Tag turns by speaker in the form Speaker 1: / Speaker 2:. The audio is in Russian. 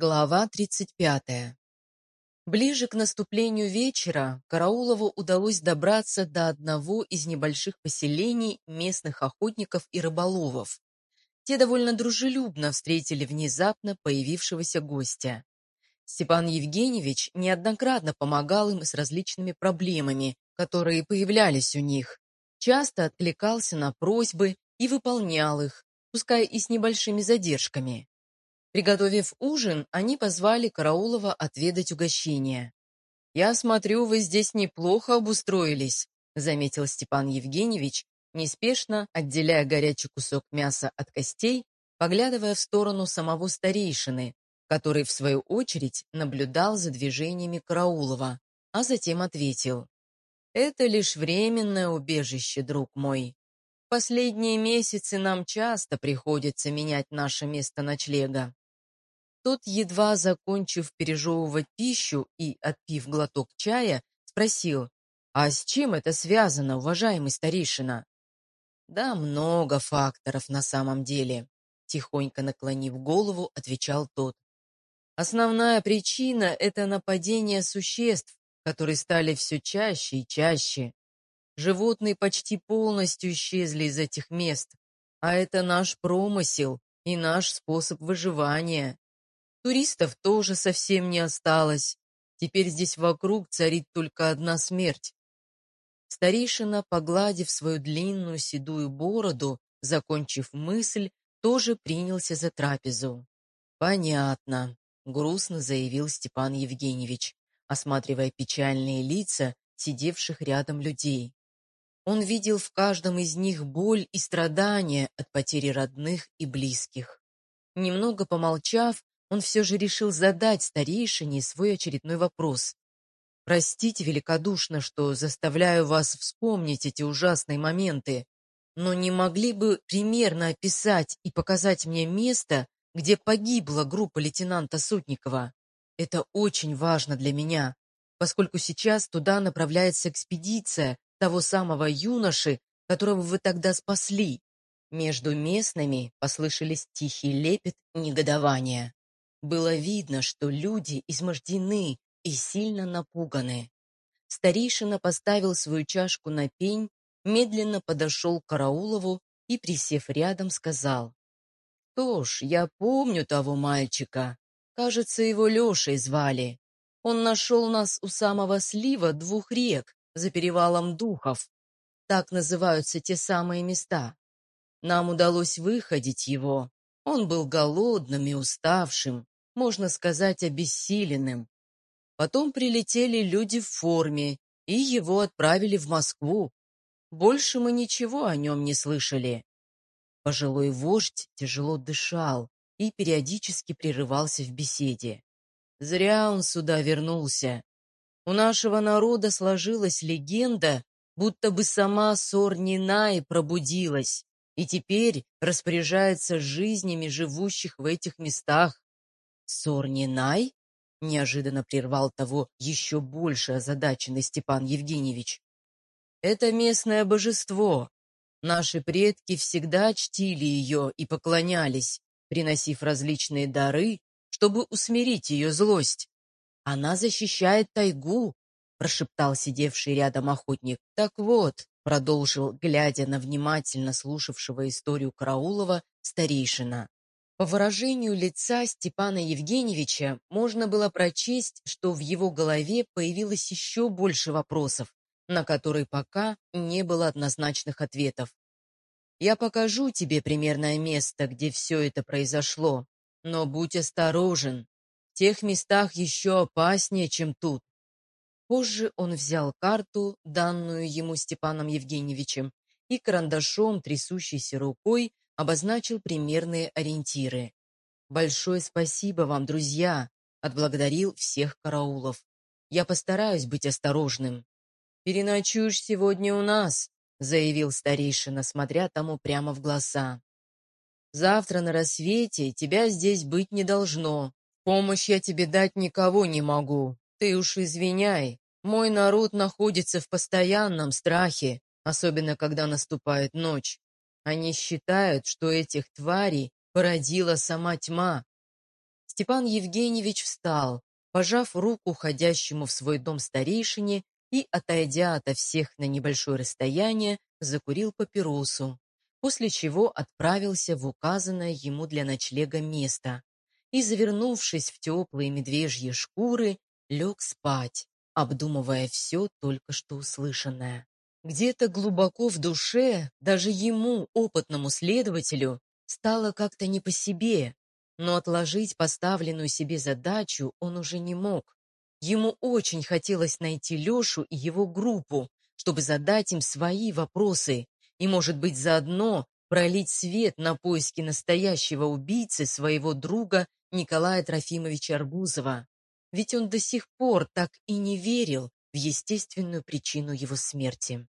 Speaker 1: Глава 35. Ближе к наступлению вечера Караулову удалось добраться до одного из небольших поселений местных охотников и рыболовов. Те довольно дружелюбно встретили внезапно появившегося гостя. Степан Евгеньевич неоднократно помогал им с различными проблемами, которые появлялись у них, часто откликался на просьбы и выполнял их, пускай и с небольшими задержками. Приготовив ужин, они позвали Караулова отведать угощение. «Я смотрю, вы здесь неплохо обустроились», заметил Степан Евгеньевич, неспешно отделяя горячий кусок мяса от костей, поглядывая в сторону самого старейшины, который, в свою очередь, наблюдал за движениями Караулова, а затем ответил. «Это лишь временное убежище, друг мой. Последние месяцы нам часто приходится менять наше место ночлега. Тот, едва закончив пережевывать пищу и отпив глоток чая, спросил, «А с чем это связано, уважаемый старейшина?» «Да много факторов на самом деле», — тихонько наклонив голову, отвечал тот. «Основная причина — это нападение существ, которые стали все чаще и чаще. Животные почти полностью исчезли из этих мест, а это наш промысел и наш способ выживания. Туристов тоже совсем не осталось. Теперь здесь вокруг царит только одна смерть. Старейшина, погладив свою длинную седую бороду, закончив мысль, тоже принялся за трапезу. «Понятно», — грустно заявил Степан Евгеньевич, осматривая печальные лица сидевших рядом людей. Он видел в каждом из них боль и страдания от потери родных и близких. Немного помолчав, он все же решил задать старейшине свой очередной вопрос. «Простите великодушно, что заставляю вас вспомнить эти ужасные моменты, но не могли бы примерно описать и показать мне место, где погибла группа лейтенанта Сотникова? Это очень важно для меня, поскольку сейчас туда направляется экспедиция того самого юноши, которого вы тогда спасли». Между местными послышались тихий лепет негодования. Было видно, что люди измождены и сильно напуганы. Старейшина поставил свою чашку на пень, медленно подошел к Караулову и, присев рядом, сказал. «Что ж, я помню того мальчика. Кажется, его Лешей звали. Он нашел нас у самого слива двух рек за перевалом Духов. Так называются те самые места. Нам удалось выходить его. Он был голодным и уставшим, можно сказать, обессиленным. Потом прилетели люди в форме, и его отправили в Москву. Больше мы ничего о нем не слышали. Пожилой вождь тяжело дышал и периодически прерывался в беседе. Зря он сюда вернулся. У нашего народа сложилась легенда, будто бы сама Сорнинай пробудилась и теперь распоряжается жизнями живущих в этих местах. «Сорнинай?» — неожиданно прервал того еще больше озадаченный Степан Евгеньевич. «Это местное божество. Наши предки всегда чтили ее и поклонялись, приносив различные дары, чтобы усмирить ее злость. Она защищает тайгу», — прошептал сидевший рядом охотник. «Так вот», — продолжил, глядя на внимательно слушавшего историю Караулова, старейшина. По выражению лица Степана Евгеньевича можно было прочесть, что в его голове появилось еще больше вопросов, на которые пока не было однозначных ответов. «Я покажу тебе примерное место, где все это произошло, но будь осторожен. В тех местах еще опаснее, чем тут». Позже он взял карту, данную ему Степаном Евгеньевичем, и карандашом, трясущейся рукой, обозначил примерные ориентиры. «Большое спасибо вам, друзья!» — отблагодарил всех караулов. «Я постараюсь быть осторожным». «Переночуешь сегодня у нас», — заявил старейшина, смотря тому прямо в глаза. «Завтра на рассвете тебя здесь быть не должно. Помощь я тебе дать никого не могу. Ты уж извиняй. Мой народ находится в постоянном страхе, особенно когда наступает ночь. Они считают, что этих тварей породила сама тьма. Степан Евгеньевич встал, пожав руку ходящему в свой дом старейшине и, отойдя ото всех на небольшое расстояние, закурил папиросу, после чего отправился в указанное ему для ночлега место и, завернувшись в теплые медвежьи шкуры, лег спать, обдумывая все только что услышанное. Где-то глубоко в душе, даже ему, опытному следователю, стало как-то не по себе, но отложить поставленную себе задачу он уже не мог. Ему очень хотелось найти Лешу и его группу, чтобы задать им свои вопросы и, может быть, заодно пролить свет на поиски настоящего убийцы своего друга Николая Трофимовича Арбузова. Ведь он до сих пор так и не верил в естественную причину его смерти.